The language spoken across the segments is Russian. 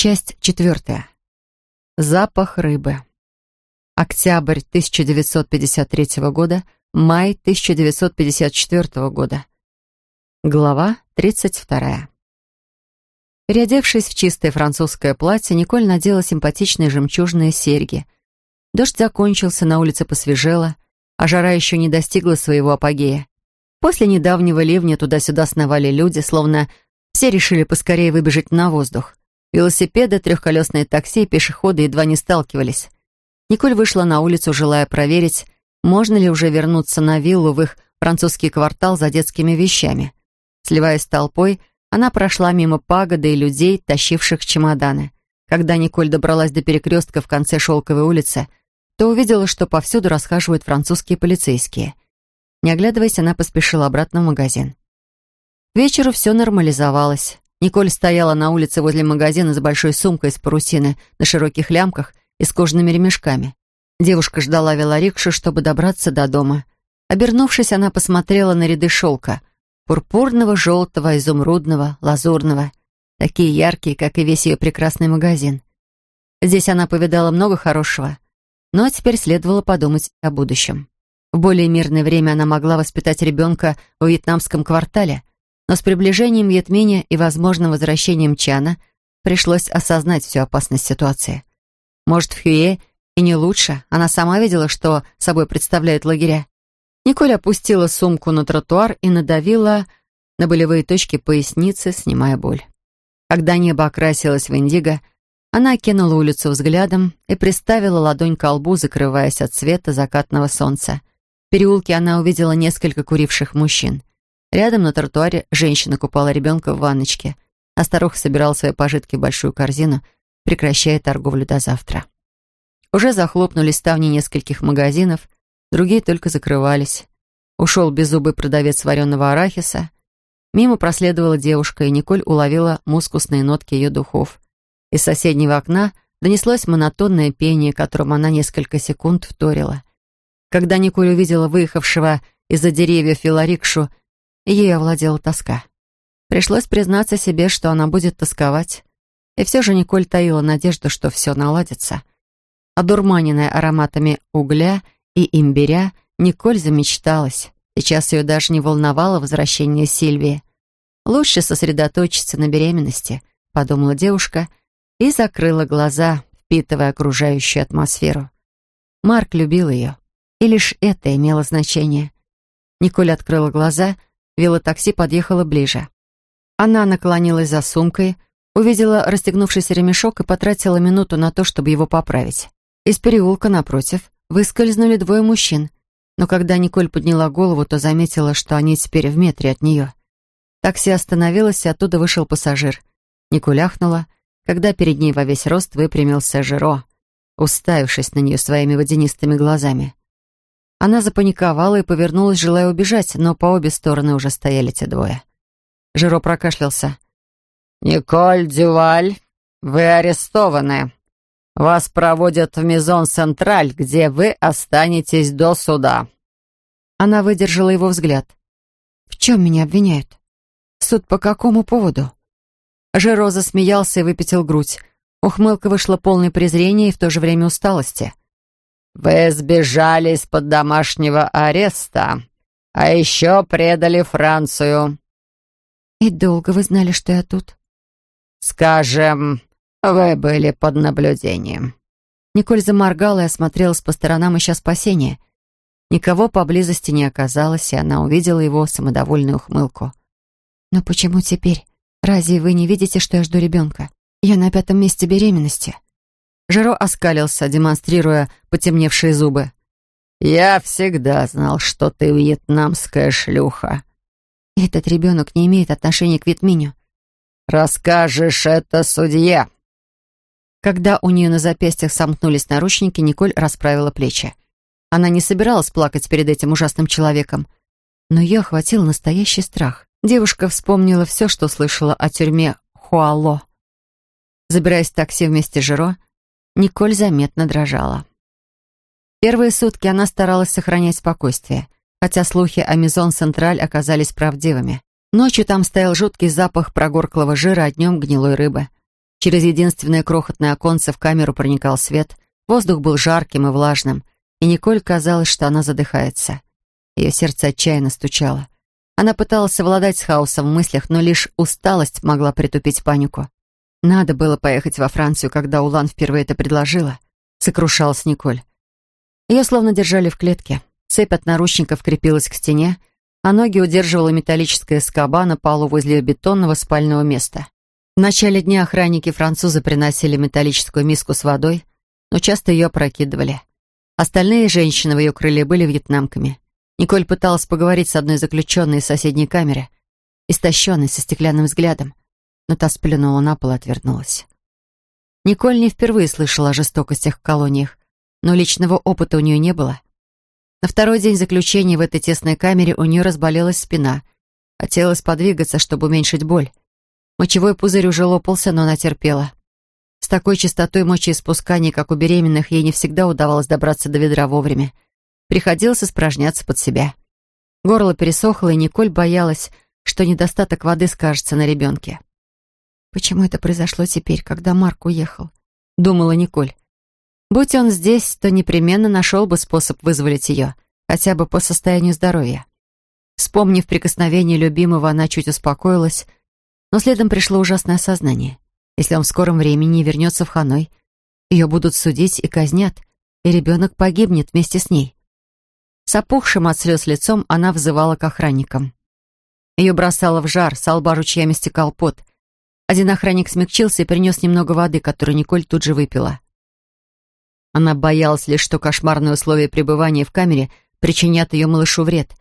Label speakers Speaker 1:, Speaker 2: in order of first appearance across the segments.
Speaker 1: Часть четвертая. Запах рыбы. Октябрь 1953 года, май 1954 года. Глава 32. Переодевшись в чистое французское платье, Николь надела симпатичные жемчужные серьги. Дождь закончился, на улице посвежело, а жара еще не достигла своего апогея. После недавнего ливня туда-сюда сновали люди, словно все решили поскорее выбежать на воздух. Велосипеды, трехколесные такси и пешеходы едва не сталкивались. Николь вышла на улицу, желая проверить, можно ли уже вернуться на виллу в их французский квартал за детскими вещами. Сливаясь с толпой, она прошла мимо пагоды и людей, тащивших чемоданы. Когда Николь добралась до перекрестка в конце Шелковой улицы, то увидела, что повсюду расхаживают французские полицейские. Не оглядываясь, она поспешила обратно в магазин. Вечеру все нормализовалось. Николь стояла на улице возле магазина с большой сумкой из парусины на широких лямках и с кожаными ремешками. Девушка ждала велорикшу, чтобы добраться до дома. Обернувшись, она посмотрела на ряды шелка. Пурпурного, желтого, изумрудного, лазурного. Такие яркие, как и весь ее прекрасный магазин. Здесь она повидала много хорошего. Но теперь следовало подумать о будущем. В более мирное время она могла воспитать ребенка в вьетнамском квартале, но с приближением Ятминя и возможным возвращением Чана пришлось осознать всю опасность ситуации. Может, в Хюе и не лучше. Она сама видела, что собой представляют лагеря. Николь опустила сумку на тротуар и надавила на болевые точки поясницы, снимая боль. Когда небо окрасилось в индиго, она окинула улицу взглядом и приставила ладонь к лбу, закрываясь от света закатного солнца. В переулке она увидела несколько куривших мужчин. Рядом на тротуаре женщина купала ребенка в ванночке, а старуха собирала свои пожитки в большую корзину, прекращая торговлю до завтра. Уже захлопнулись ставни нескольких магазинов, другие только закрывались. Ушел беззубый продавец вареного арахиса. Мимо проследовала девушка, и Николь уловила мускусные нотки ее духов. Из соседнего окна донеслось монотонное пение, которым она несколько секунд вторила. Когда Николь увидела выехавшего из-за деревьев велорикшу Ей овладела тоска. Пришлось признаться себе, что она будет тосковать. И все же Николь таила надежду, что все наладится. Одурманенная ароматами угля и имбиря, Николь замечталась. Сейчас ее даже не волновало возвращение Сильвии. «Лучше сосредоточиться на беременности», — подумала девушка и закрыла глаза, впитывая окружающую атмосферу. Марк любил ее, и лишь это имело значение. Николь открыла глаза — Велотакси подъехало ближе. Она наклонилась за сумкой, увидела расстегнувшийся ремешок и потратила минуту на то, чтобы его поправить. Из переулка напротив выскользнули двое мужчин, но когда Николь подняла голову, то заметила, что они теперь в метре от нее. Такси остановилось, и оттуда вышел пассажир. Николь ахнула, когда перед ней во весь рост выпрямился Жиро, уставившись на нее своими водянистыми глазами. Она запаниковала и повернулась, желая убежать, но по обе стороны уже стояли те двое. Жиро прокашлялся. «Николь Дюваль, вы арестованы. Вас проводят в Мизон Централь, где вы останетесь до суда». Она выдержала его взгляд. «В чем меня обвиняют? Суд по какому поводу?» Жиро засмеялся и выпятил грудь. Ухмылка вышла полной презрения и в то же время усталости. Вы сбежали из-под домашнего ареста, а еще предали Францию. И долго вы знали, что я тут?
Speaker 2: Скажем, вы были под наблюдением.
Speaker 1: Николь заморгала и осмотрелась по сторонам, ища спасения. Никого поблизости не оказалось, и она увидела его самодовольную ухмылку. «Но почему теперь? Разве вы не видите, что я жду ребенка? Я на пятом месте беременности». Жиро оскалился, демонстрируя потемневшие зубы.
Speaker 2: «Я всегда знал, что ты вьетнамская шлюха».
Speaker 1: «Этот ребенок не имеет отношения к Витминю».
Speaker 2: «Расскажешь это судье».
Speaker 1: Когда у нее на запястьях сомкнулись наручники, Николь расправила плечи. Она не собиралась плакать перед этим ужасным человеком, но ее охватил настоящий страх. Девушка вспомнила все, что слышала о тюрьме Хуало. Забираясь в такси вместе с Жиро, Николь заметно дрожала. Первые сутки она старалась сохранять спокойствие, хотя слухи о Мизон Централь оказались правдивыми. Ночью там стоял жуткий запах прогорклого жира, а днем гнилой рыбы. Через единственное крохотное оконце в камеру проникал свет, воздух был жарким и влажным, и Николь казалось, что она задыхается. Ее сердце отчаянно стучало. Она пыталась совладать с хаосом в мыслях, но лишь усталость могла притупить панику. Надо было поехать во Францию, когда Улан впервые это предложила. Сокрушалась Николь. Ее словно держали в клетке. Цепь от наручников крепилась к стене, а ноги удерживала металлическая скоба на полу возле бетонного спального места. В начале дня охранники-французы приносили металлическую миску с водой, но часто ее опрокидывали. Остальные женщины в ее крыле были вьетнамками. Николь пыталась поговорить с одной заключенной из соседней камеры, истощенной, со стеклянным взглядом, но та сплюнула на пол и отвернулась. Николь не впервые слышала о жестокостях в колониях, но личного опыта у нее не было. На второй день заключения в этой тесной камере у нее разболелась спина. Хотелось подвигаться, чтобы уменьшить боль. Мочевой пузырь уже лопался, но она терпела. С такой частотой мочеиспускания, как у беременных, ей не всегда удавалось добраться до ведра вовремя. Приходилось испражняться под себя. Горло пересохло, и Николь боялась, что недостаток воды скажется на ребенке. «Почему это произошло теперь, когда Марк уехал?» — думала Николь. Будь он здесь, то непременно нашел бы способ вызволить ее, хотя бы по состоянию здоровья. Вспомнив прикосновение любимого, она чуть успокоилась, но следом пришло ужасное осознание. Если он в скором времени вернется в Ханой, ее будут судить и казнят, и ребенок погибнет вместе с ней. С опухшим от слез лицом она взывала к охранникам. Ее бросало в жар, с лба ручьями стекал пот. Один охранник смягчился и принес немного воды, которую Николь тут же выпила. Она боялась лишь, что кошмарные условия пребывания в камере причинят ее малышу вред.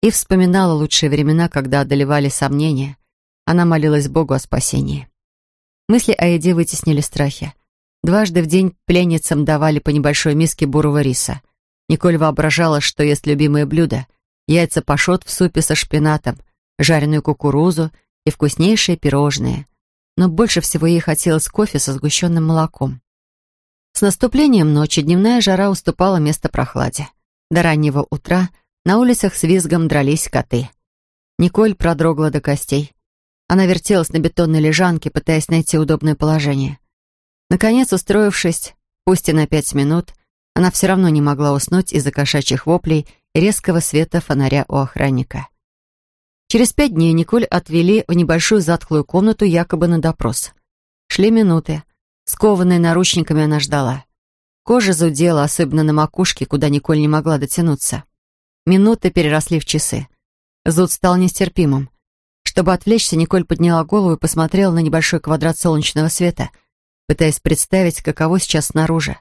Speaker 1: И вспоминала лучшие времена, когда одолевали сомнения. Она молилась Богу о спасении. Мысли о еде вытеснили страхи. Дважды в день пленницам давали по небольшой миске бурого риса. Николь воображала, что ест любимое блюдо — яйца пашот в супе со шпинатом, жареную кукурузу и вкуснейшие пирожные. Но больше всего ей хотелось кофе со сгущенным молоком. С наступлением ночи дневная жара уступала место прохладе. До раннего утра на улицах с визгом дрались коты. Николь продрогла до костей. Она вертелась на бетонной лежанке, пытаясь найти удобное положение. Наконец, устроившись, пусть и на пять минут, она все равно не могла уснуть из-за кошачьих воплей и резкого света фонаря у охранника. Через пять дней Николь отвели в небольшую затхлую комнату якобы на допрос. Шли минуты. Скованная наручниками, она ждала. Кожа зудела, особенно на макушке, куда Николь не могла дотянуться. Минуты переросли в часы. Зуд стал нестерпимым. Чтобы отвлечься, Николь подняла голову и посмотрела на небольшой квадрат солнечного света, пытаясь представить, каково сейчас снаружи.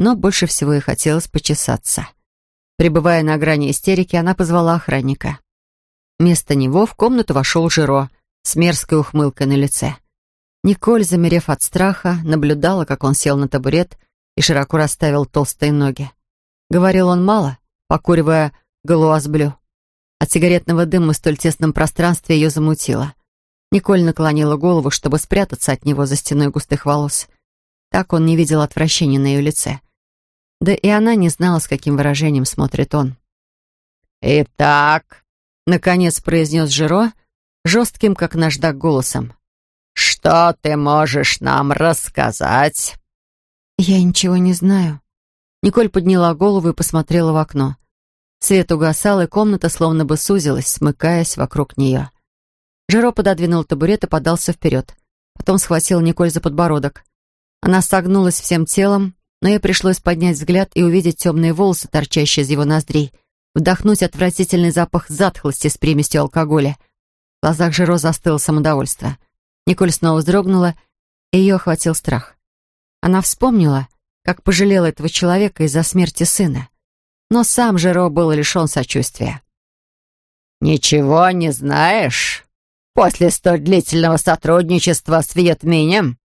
Speaker 1: Но больше всего ей хотелось почесаться. Прибывая на грани истерики, она позвала охранника. Вместо него в комнату вошел Жиро с мерзкой ухмылкой на лице. Николь, замерев от страха, наблюдала, как он сел на табурет и широко расставил толстые ноги. Говорил он мало, покуривая галуазблю. От сигаретного дыма в столь тесном пространстве ее замутило. Николь наклонила голову, чтобы спрятаться от него за стеной густых волос. Так он не видел отвращения на ее лице. Да и она не знала, с каким выражением смотрит он.
Speaker 2: «Итак», —
Speaker 1: наконец произнес Жиро, жестким, как наждак, голосом.
Speaker 2: «Что ты можешь нам рассказать?»
Speaker 1: «Я ничего не знаю». Николь подняла голову и посмотрела в окно. Свет угасал, и комната словно бы сузилась, смыкаясь вокруг нее. Жиро пододвинул табурет и подался вперед. Потом схватил Николь за подбородок. Она согнулась всем телом, но ей пришлось поднять взгляд и увидеть темные волосы, торчащие из его ноздрей, вдохнуть отвратительный запах затхлости с примесью алкоголя. В глазах Жиро застыло самодовольство. Николь снова вздрогнула, и ее охватил страх. Она вспомнила, как пожалела этого человека из-за смерти сына. Но сам Жеро был лишен сочувствия.
Speaker 2: «Ничего не знаешь? После столь длительного сотрудничества с Вьетминем?»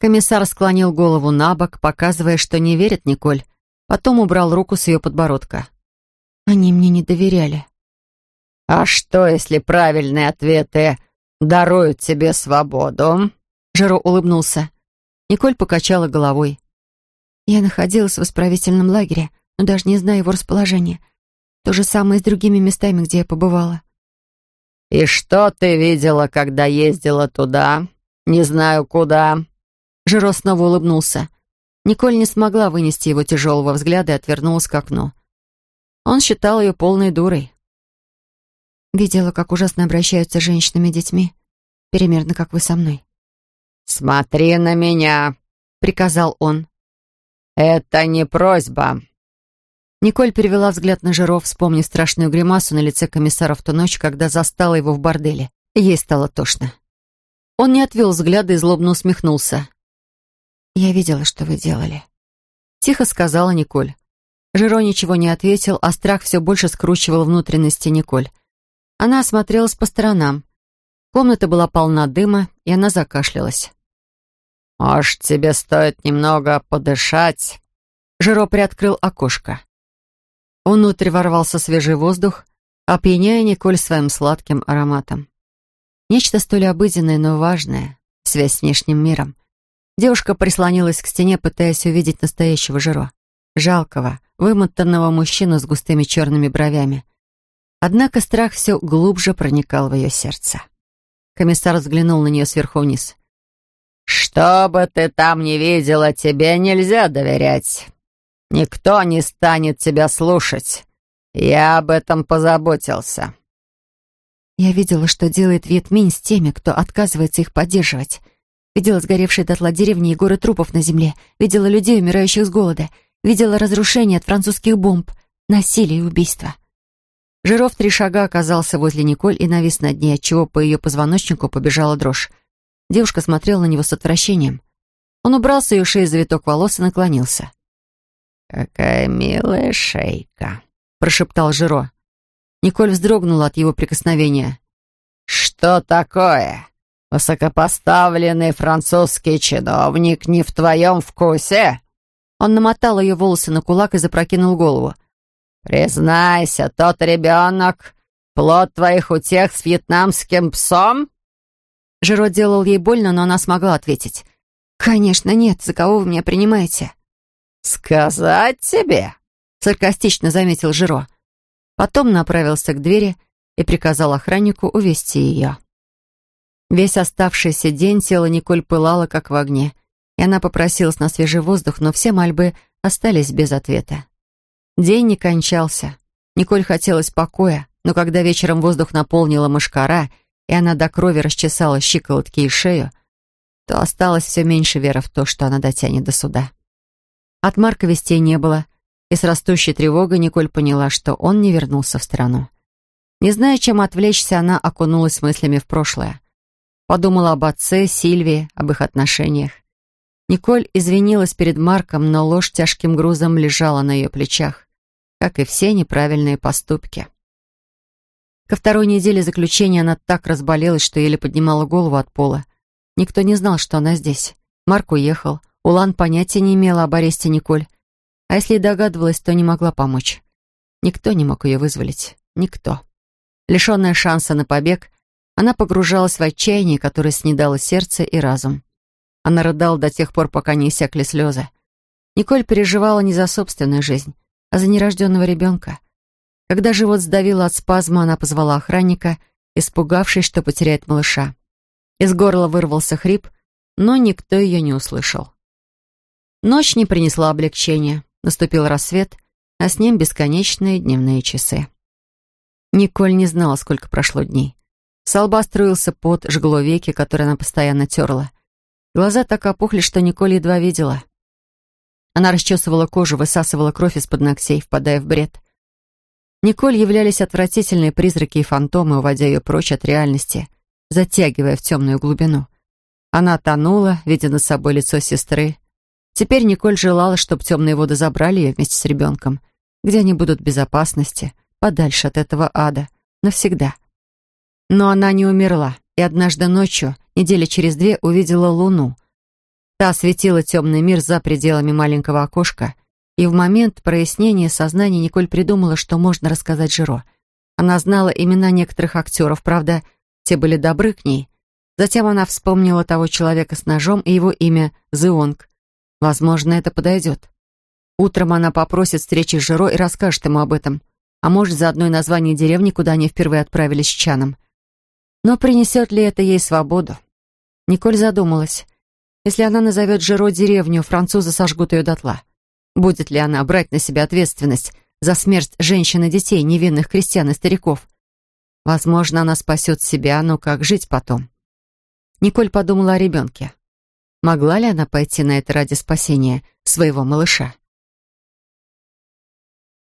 Speaker 1: Комиссар склонил голову на бок, показывая, что не верит Николь. Потом убрал руку с ее подбородка. «Они мне не доверяли».
Speaker 2: «А что, если правильные ответы даруют тебе свободу?»
Speaker 1: Жеро улыбнулся. Николь покачала головой. «Я находилась в исправительном лагере, но даже не знаю его расположения. То же самое и с другими местами, где я побывала».
Speaker 2: «И что ты видела, когда ездила туда? Не знаю куда».
Speaker 1: Жиро снова улыбнулся. Николь не смогла вынести его тяжелого взгляда и отвернулась к окну. Он считал ее полной дурой. Видела, как ужасно обращаются с женщинами и детьми. Примерно как вы со мной.
Speaker 2: «Смотри на меня», — приказал он. «Это не просьба».
Speaker 1: Николь перевела взгляд на Жиров, вспомнив страшную гримасу на лице комиссара в ту ночь, когда застала его в борделе. Ей стало тошно. Он не отвел взгляда и злобно усмехнулся. «Я видела, что вы делали», — тихо сказала Николь. Жиро ничего не ответил, а страх все больше скручивал внутренности Николь. Она осмотрелась по сторонам. Комната была полна дыма, и она закашлялась.
Speaker 2: «Может, тебе стоит немного подышать?»
Speaker 1: Жиро приоткрыл окошко. Внутрь ворвался свежий воздух, опьяняя Николь своим сладким ароматом. Нечто столь обыденное, но важное — связь с внешним миром. Девушка прислонилась к стене, пытаясь увидеть настоящего Жиро. Жалкого, вымотанного мужчину с густыми черными бровями. Однако страх все глубже проникал в ее сердце. Комиссар взглянул на нее сверху вниз.
Speaker 2: «Что бы ты там ни видела, тебе нельзя доверять. Никто не станет тебя слушать. Я об этом позаботился».
Speaker 1: Я видела, что делает Вьетминь с теми, кто отказывается их поддерживать. Видела сгоревшие дотла деревни и горы трупов на земле. Видела людей, умирающих с голода — видела разрушения от французских бомб, насилие и убийства. Жиров три шага оказался возле Николь и навис над ней, отчего по ее позвоночнику побежала дрожь. Девушка смотрела на него с отвращением. Он убрал с ее шеи завиток волос и наклонился.
Speaker 2: «Какая милая шейка», —
Speaker 1: прошептал Жиро. Николь вздрогнула от его прикосновения.
Speaker 2: «Что такое? Высокопоставленный французский чиновник не в твоем вкусе?»
Speaker 1: Он намотал ее волосы на кулак и запрокинул голову.
Speaker 2: «Признайся, тот ребенок — плод твоих утех с вьетнамским псом?»
Speaker 1: Жиро делал ей больно, но она смогла ответить. «Конечно нет, за кого вы меня принимаете?»
Speaker 2: «Сказать тебе?»
Speaker 1: — саркастично заметил Жиро. Потом направился к двери и приказал охраннику увести ее. Весь оставшийся день тело Николь пылало, как в огне — и она попросилась на свежий воздух, но все мольбы остались без ответа. День не кончался. Николь хотелось покоя, но когда вечером воздух наполнила мышкара, и она до крови расчесала щиколотки и шею, то осталось все меньше веры в то, что она дотянет до суда. От Марка вестей не было, и с растущей тревогой Николь поняла, что он не вернулся в страну. Не зная, чем отвлечься, она окунулась мыслями в прошлое. Подумала об отце, Сильвии, об их отношениях. Николь извинилась перед Марком, но ложь тяжким грузом лежала на ее плечах, как и все неправильные поступки. Ко второй неделе заключения она так разболелась, что еле поднимала голову от пола. Никто не знал, что она здесь. Марк уехал. Улан понятия не имела об аресте Николь. А если и догадывалась, то не могла помочь. Никто не мог ее вызволить. Никто. Лишенная шанса на побег, она погружалась в отчаяние, которое снедало сердце и разум. Она рыдала до тех пор, пока не иссякли слезы. Николь переживала не за собственную жизнь, а за нерожденного ребенка. Когда живот сдавило от спазма, она позвала охранника, испугавшись, что потеряет малыша. Из горла вырвался хрип, но никто ее не услышал. Ночь не принесла облегчения. Наступил рассвет, а с ним бесконечные дневные часы. Николь не знала, сколько прошло дней. С лба струился пот, жгло веки, которые она постоянно терла. Глаза так опухли, что Николь едва видела. Она расчесывала кожу, высасывала кровь из-под ногтей, впадая в бред. Николь являлись отвратительные призраки и фантомы, уводя ее прочь от реальности, затягивая в темную глубину. Она тонула, видя над собой лицо сестры. Теперь Николь желала, чтобы темные воды забрали ее вместе с ребенком, где они будут в безопасности, подальше от этого ада, навсегда. Но она не умерла, и однажды ночью недели через две увидела луну. Та осветила темный мир за пределами маленького окошка, и в момент прояснения сознания Николь придумала, что можно рассказать Жиро. Она знала имена некоторых актеров, правда, те были добры к ней. Затем она вспомнила того человека с ножом и его имя Зионг. Возможно, это подойдет. Утром она попросит встречи с Жиро и расскажет ему об этом. А может, заодно и название деревни, куда они впервые отправились с Чаном. Но принесет ли это ей свободу? Николь задумалась. Если она назовет Жиро деревню, французы сожгут ее дотла. Будет ли она брать на себя ответственность за смерть женщин и детей, невинных крестьян и стариков? Возможно, она спасет себя, но как жить потом? Николь подумала о ребенке. Могла ли она пойти на это ради спасения своего малыша?